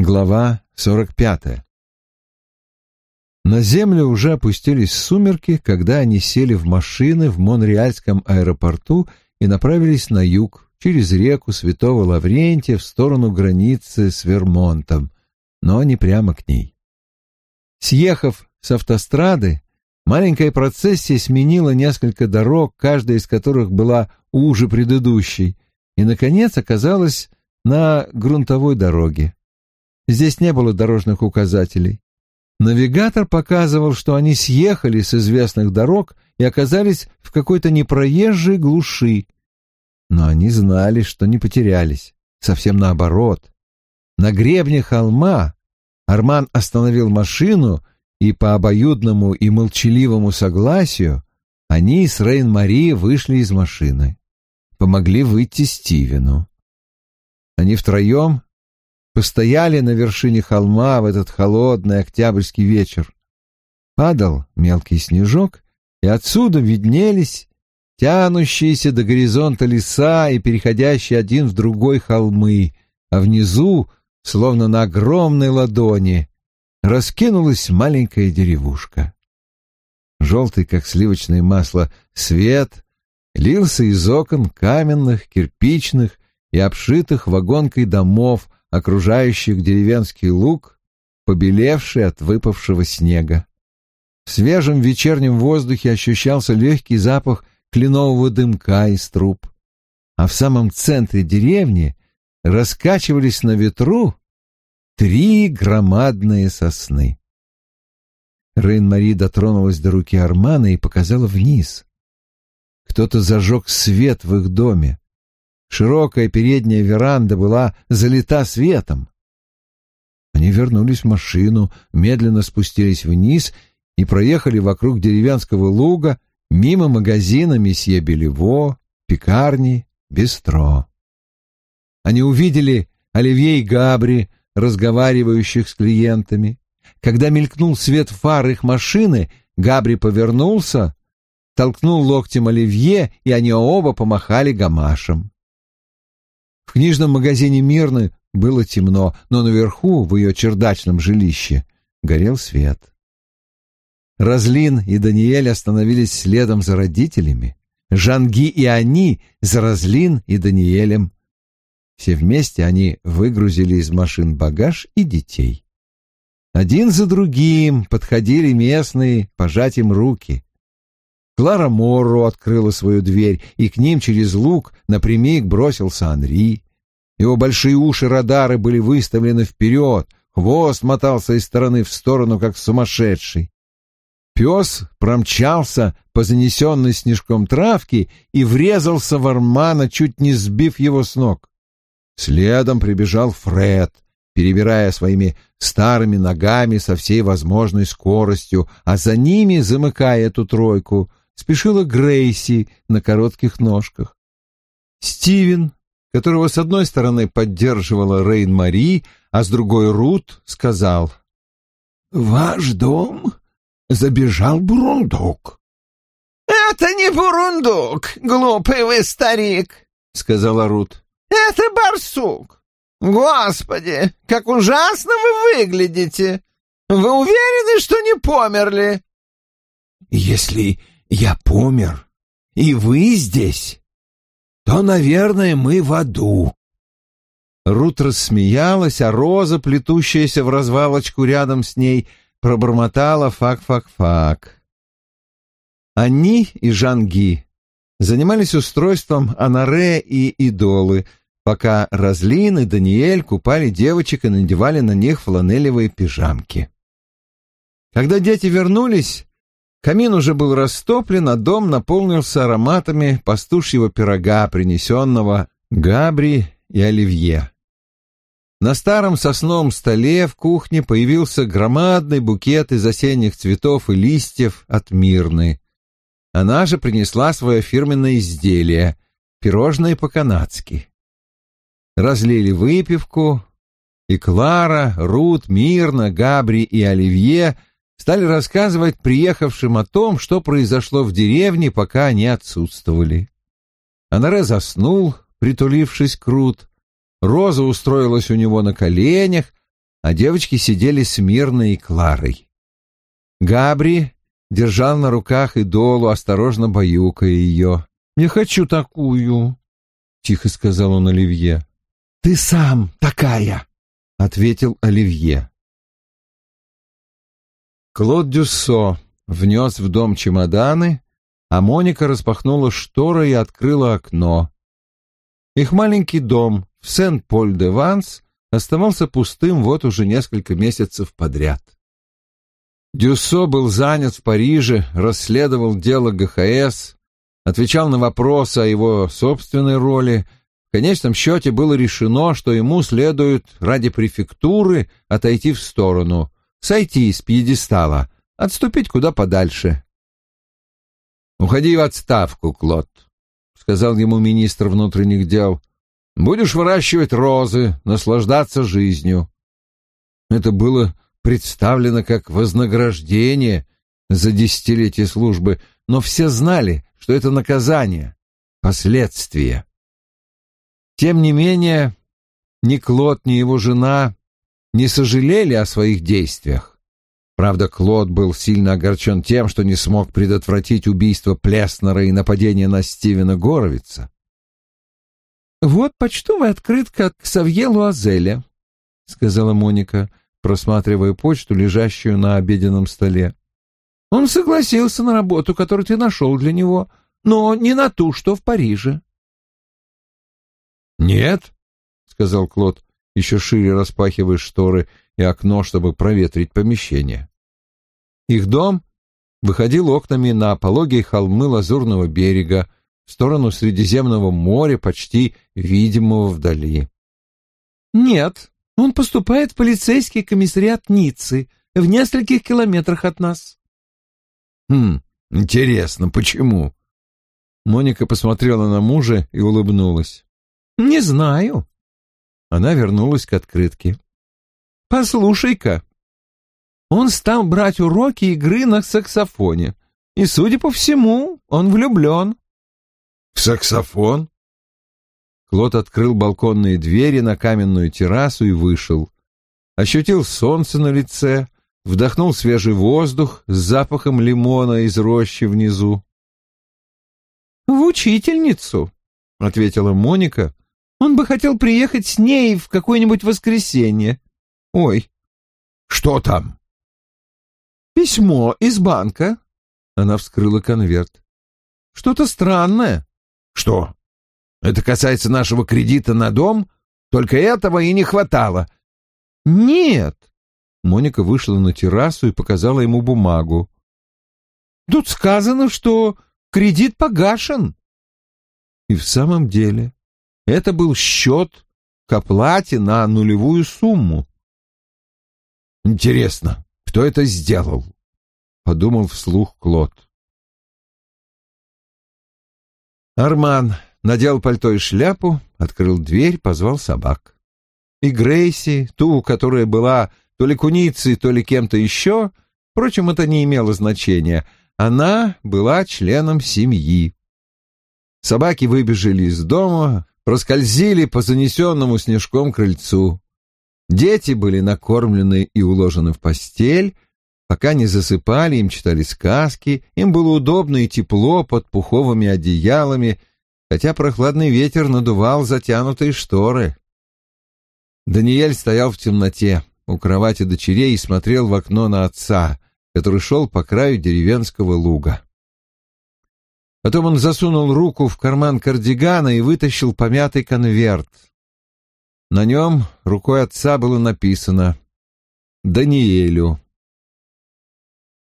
Глава 45. На землю уже опустились сумерки, когда они сели в машины в Монреальском аэропорту и направились на юг, через реку Святого Лаврентия в сторону границы с Вермонтом, но не прямо к ней. Съехав с автострады, маленькая процессия сменила несколько дорог, каждая из которых была уже предыдущей, и, наконец, оказалась на грунтовой дороге. Здесь не было дорожных указателей. Навигатор показывал, что они съехали с известных дорог и оказались в какой-то непроезжей глуши. Но они знали, что не потерялись. Совсем наоборот. На гребне холма Арман остановил машину, и по обоюдному и молчаливому согласию они с Рейн-Мари вышли из машины. Помогли выйти Стивену. Они втроем постояли на вершине холма в этот холодный октябрьский вечер. Падал мелкий снежок, и отсюда виднелись тянущиеся до горизонта леса и переходящие один в другой холмы, а внизу, словно на огромной ладони, раскинулась маленькая деревушка. Желтый, как сливочное масло, свет лился из окон каменных, кирпичных и обшитых вагонкой домов, окружающих деревенский луг, побелевший от выпавшего снега. В свежем вечернем воздухе ощущался легкий запах кленового дымка из труб, а в самом центре деревни раскачивались на ветру три громадные сосны. Рейн-Мари дотронулась до руки Армана и показала вниз. Кто-то зажег свет в их доме. Широкая передняя веранда была залита светом. Они вернулись в машину, медленно спустились вниз и проехали вокруг деревенского луга мимо магазина месье Белево, пекарни, бистро. Они увидели Оливье и Габри, разговаривающих с клиентами. Когда мелькнул свет фар их машины, Габри повернулся, толкнул локтем Оливье, и они оба помахали гамашем. Книжном магазине «Мирны» было темно, но наверху, в ее чердачном жилище, горел свет. Разлин и Даниэль остановились следом за родителями. Жанги и они за Разлин и Даниэлем. Все вместе они выгрузили из машин багаж и детей. Один за другим подходили местные пожать им руки. Клара Морро открыла свою дверь, и к ним через луг напрямик бросился Анри. Его большие уши-радары были выставлены вперед, хвост мотался из стороны в сторону, как сумасшедший. Пес промчался по занесенной снежком травке и врезался в Армана, чуть не сбив его с ног. Следом прибежал Фред, перебирая своими старыми ногами со всей возможной скоростью, а за ними, замыкая эту тройку, спешила Грейси на коротких ножках. Стивен, которого с одной стороны поддерживала Рейн-Мари, а с другой Рут, сказал «Ваш дом забежал бурундук». «Это не бурундук, глупый вы старик», — сказала Рут. «Это барсук. Господи, как ужасно вы выглядите! Вы уверены, что не померли?» «Если я помер, и вы здесь, то, наверное, мы в аду». Рут рассмеялась, а Роза, плетущаяся в развалочку рядом с ней, пробормотала fuck-fuck-fuck. Анни и Жан Ги занимались устройством Оноре и Идолы, пока Розлин и Даниэль купали девочек и надевали на них фланелевые пижамки. Когда дети вернулись, камин уже был растоплен, а дом наполнился ароматами пастушьего пирога, принесенного Габри и Оливье. На старом сосновом столе в кухне появился громадный букет из осенних цветов и листьев от Мирны. Она же принесла свое фирменное изделие — пирожное по-канадски. Разлили выпивку, и Клара, Рут, Мирна, Габри и Оливье стали рассказывать приехавшим о том, что произошло в деревне, пока они отсутствовали. Анаре заснул, притулившись к Рут. Роза устроилась у него на коленях, а девочки сидели с Мирной и Кларой. Габри держал на руках идолу, осторожно баюкая ее. «Не хочу такую», — тихо сказал он Оливье. «Ты сам такая», — ответил Оливье. Клод Дюссо внес в дом чемоданы, а Моника распахнула шторы и открыла окно. Их маленький дом в Сен-Поль-де-Ванс оставался пустым вот уже несколько месяцев подряд. Дюссо был занят в Париже, расследовал дело ГХС, отвечал на вопросы о его собственной роли. В конечном счете было решено, что ему следует ради префектуры отойти в сторону, сойти с пьедестала, отступить куда подальше. «Уходи в отставку, Клод», — сказал ему министр внутренних дел. «Будешь выращивать розы, наслаждаться жизнью». Это было представлено как вознаграждение за десятилетие службы, но все знали, что это наказание, последствия. Тем не менее, ни Клод, ни его жена не сожалели о своих действиях. Правда, Клод был сильно огорчен тем, что не смог предотвратить убийство Плеснера и нападение на Стивена Горовица. «Вот почтовая открытка от Ксавье Луазеля», — сказала Моника просматривая почту, лежащую на обеденном столе. «Он согласился на работу, которую ты нашел для него, но не на ту, что в Париже». «Нет», — сказал Клод, еще шире распахивая шторы и окно, чтобы проветрить помещение. Их дом выходил окнами на пологие холмы Лазурного берега, в сторону Средиземного моря, почти видимого вдали. «Нет», он поступает в полицейский комиссариат Ниццы, в нескольких километрах от нас. Хм, интересно, почему? Моника посмотрела на мужа и улыбнулась. Не знаю. Она вернулась к открытке. Послушай-ка. Он стал брать уроки игры на саксофоне, и, судя по всему, он влюблен. В саксофон? Клод открыл балконные двери на каменную террасу и вышел. Ощутил солнце на лице, вдохнул свежий воздух с запахом лимона из рощи внизу. «В учительницу», — ответила Моника. «Он бы хотел приехать с ней в какое-нибудь воскресенье. Ой». «Что там?» «Письмо из банка». Она вскрыла конверт. «Что-то странное». «Что?» Это касается нашего кредита на дом? Только этого и не хватало. Нет. Моника вышла на террасу и показала ему бумагу. Тут сказано, что кредит погашен. И в самом деле это был счет к оплате на нулевую сумму. Интересно, кто это сделал? Подумал вслух Клод. Арман надел пальто и шляпу, открыл дверь, позвал собак. И Грейси, ту, которая была то ли куницей, то ли кем-то еще, впрочем, это не имело значения, она была членом семьи. Собаки выбежали из дома, проскользили по занесенному снежком крыльцу. Дети были накормлены и уложены в постель, Пока не засыпали, им читали сказки, им было удобно и тепло под пуховыми одеялами, хотя прохладный ветер надувал затянутые шторы. Даниэль стоял в темноте у кровати дочерей и смотрел в окно на отца, который шел по краю деревенского луга. Потом он засунул руку в карман кардигана и вытащил помятый конверт. На нем рукой отца было написано «Даниэлю».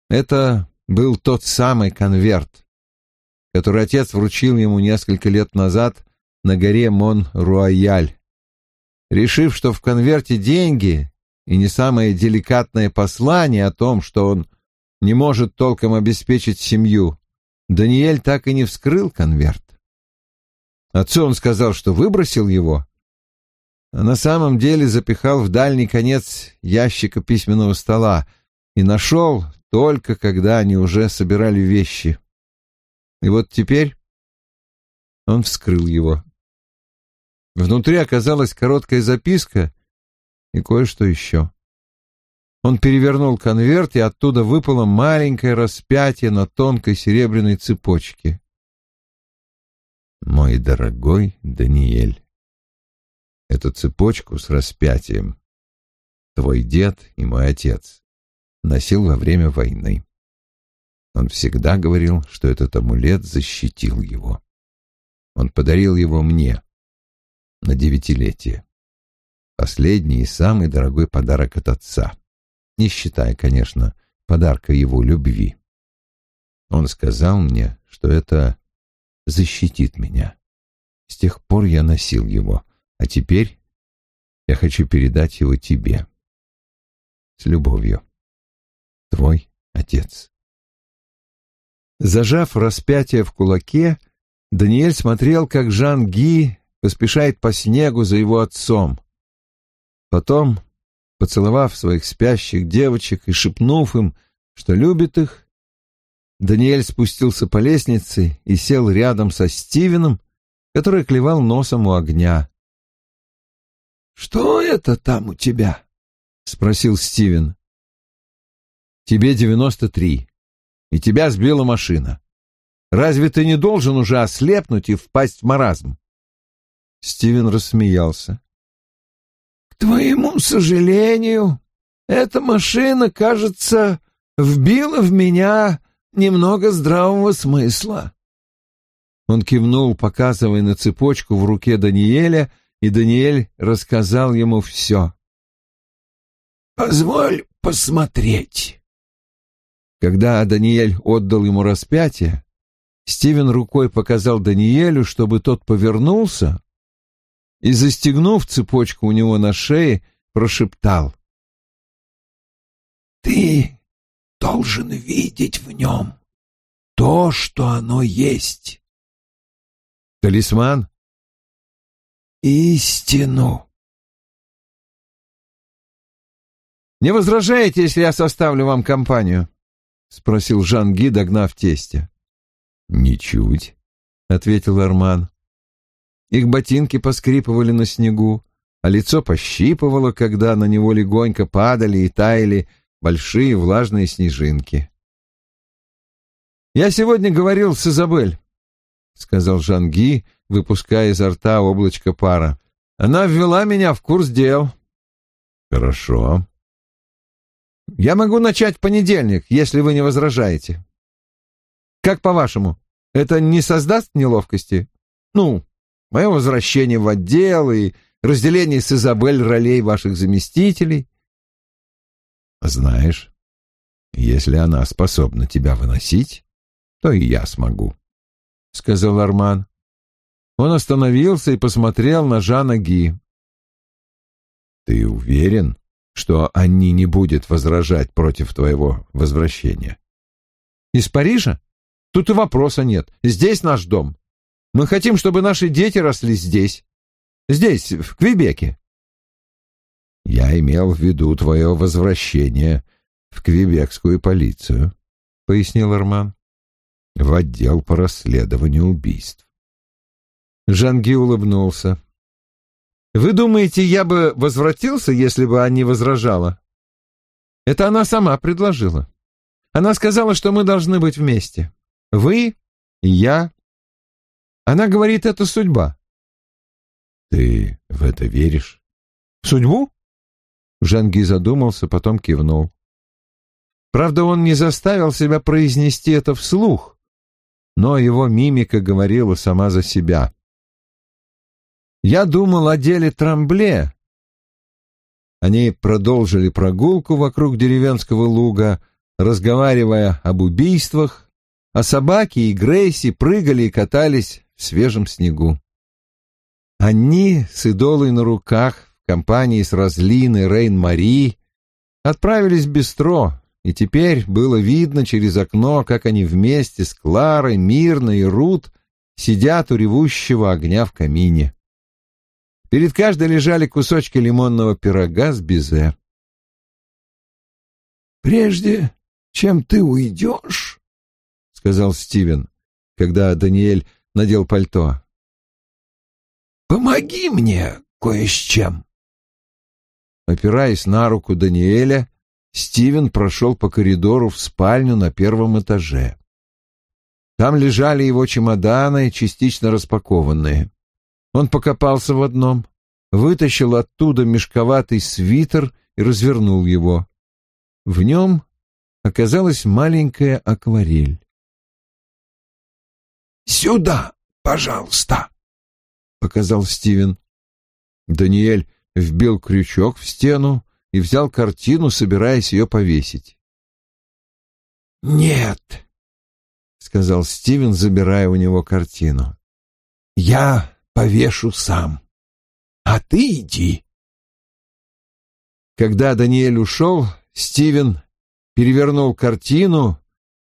Это был тот самый конверт, который отец вручил ему несколько лет назад на горе Мон-Руаяль. Решив, что в конверте деньги и не самое деликатное послание о том, что он не может толком обеспечить семью, Даниэль так и не вскрыл конверт. Отцу он сказал, что выбросил его, а на самом деле запихал в дальний конец ящика письменного стола и нашел только когда они уже собирали вещи. И вот теперь он вскрыл его. Внутри оказалась короткая записка и кое-что еще. Он перевернул конверт, и оттуда выпало маленькое распятие на тонкой серебряной цепочке. «Мой дорогой Даниэль, эту цепочку с распятием твой дед и мой отец носил во время войны. Он всегда говорил, что этот амулет защитил его. Он подарил его мне на девятилетие. Последний и самый дорогой подарок от отца не считая, конечно, подарка его любви. Он сказал мне, что это защитит меня. С тех пор я носил его, а теперь я хочу передать его тебе. С любовью. Твой отец. Зажав распятие в кулаке, Даниэль смотрел, как Жан Ги поспешает по снегу за его отцом. Потом Поцеловав своих спящих девочек и шепнув им, что любит их, Даниэль спустился по лестнице и сел рядом со Стивеном, который клевал носом у огня. «Что это там у тебя?» — спросил Стивен. «Тебе девяносто три, и тебя сбила машина. Разве ты не должен уже ослепнуть и впасть в маразм?» Стивен рассмеялся твоему сожалению, эта машина, кажется, вбила в меня немного здравого смысла. Он кивнул, показывая на цепочку в руке Даниэля, и Даниэль рассказал ему все. «Позволь посмотреть». Когда Даниэль отдал ему распятие, Стивен рукой показал Даниэлю, чтобы тот повернулся, и, застегнув цепочку у него на шее, прошептал. «Ты должен видеть в нем то, что оно есть». «Талисман?» «Истину». «Не возражаете, если я составлю вам компанию?» — спросил Жан-Ги, догнав тестя. «Ничуть», — ответил Арман. Их ботинки поскрипывали на снегу, а лицо пощипывало, когда на него легонько падали и таяли большие влажные снежинки. «Я сегодня говорил с Изабель», — сказал Жанги, выпуская изо рта облачко пара. «Она ввела меня в курс дел». «Хорошо». «Я могу начать в понедельник, если вы не возражаете». «Как по-вашему, это не создаст неловкости? Ну, мое возвращение в отдел и разделение с Изабель ролей ваших заместителей. Знаешь, если она способна тебя выносить, то и я смогу, — сказал Арман. Он остановился и посмотрел на Жана Ги. Ты уверен, что Анни не будет возражать против твоего возвращения? Из Парижа? Тут и вопроса нет. Здесь наш дом. Мы хотим, чтобы наши дети росли здесь. Здесь, в Квебеке. Я имел в виду твое возвращение в квебекскую полицию, — пояснил Арман. В отдел по расследованию убийств. Жанги улыбнулся. «Вы думаете, я бы возвратился, если бы Анни возражала?» «Это она сама предложила. Она сказала, что мы должны быть вместе. Вы, я она говорит, это судьба. Ты в это веришь? В судьбу? Жанги задумался, потом кивнул. Правда, он не заставил себя произнести это вслух, но его мимика говорила сама за себя. Я думал о деле Трамбле. Они продолжили прогулку вокруг деревенского луга, разговаривая об убийствах, а собаки и Грейси прыгали и катались свежем снегу. Они с идолой на руках в компании с Разлиной Рейн-Мари отправились в бистро, и теперь было видно через окно, как они вместе с Кларой, Мирной и Рут сидят у ревущего огня в камине. Перед каждой лежали кусочки лимонного пирога с безе. «Прежде чем ты уйдешь, — сказал Стивен, когда Даниэль надел пальто. «Помоги мне кое с чем». Опираясь на руку Даниэля, Стивен прошел по коридору в спальню на первом этаже. Там лежали его чемоданы, частично распакованные. Он покопался в одном, вытащил оттуда мешковатый свитер и развернул его. В нем оказалась маленькая акварель. «Сюда, пожалуйста», — показал Стивен. Даниэль вбил крючок в стену и взял картину, собираясь ее повесить. «Нет», — сказал Стивен, забирая у него картину. «Я повешу сам. А ты иди». Когда Даниэль ушел, Стивен перевернул картину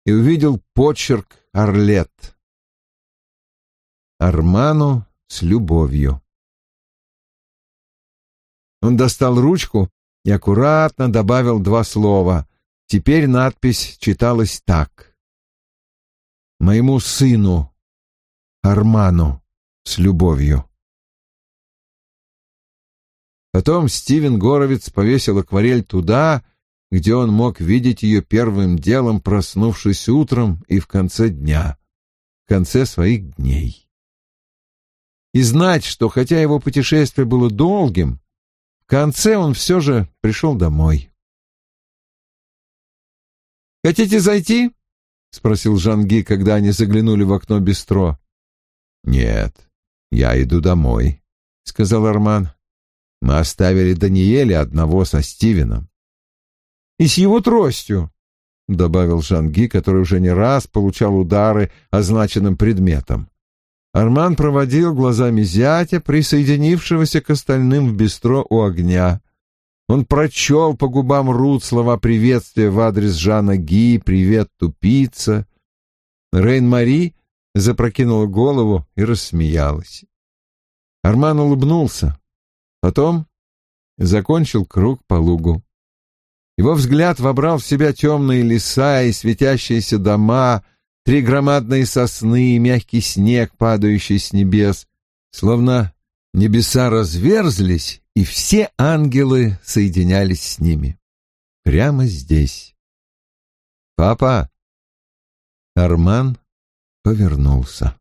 и увидел почерк Орлет. Арману с любовью. Он достал ручку и аккуратно добавил два слова. Теперь надпись читалась так. «Моему сыну, Арману, с любовью». Потом Стивен Горовец повесил акварель туда, где он мог видеть ее первым делом, проснувшись утром и в конце дня, в конце своих дней. И знать, что хотя его путешествие было долгим, в конце он все же пришел домой. «Хотите зайти?» — спросил Жанги, когда они заглянули в окно бистро. «Нет, я иду домой», — сказал Арман. Мы оставили Даниэля одного со Стивеном. «И с его тростью», — добавил Жанги, который уже не раз получал удары означенным предметом. Арман проводил глазами зятя, присоединившегося к остальным в бистро у огня. Он прочел по губам Рут слова приветствия в адрес Жана Ги «Привет, тупица». Рейн-Мари запрокинула голову и рассмеялась. Арман улыбнулся. Потом закончил круг по лугу. Его взгляд вобрал в себя темные леса и светящиеся дома, три громадные сосны и мягкий снег, падающий с небес, словно небеса разверзлись, и все ангелы соединялись с ними. Прямо здесь. «Папа!» Арман повернулся.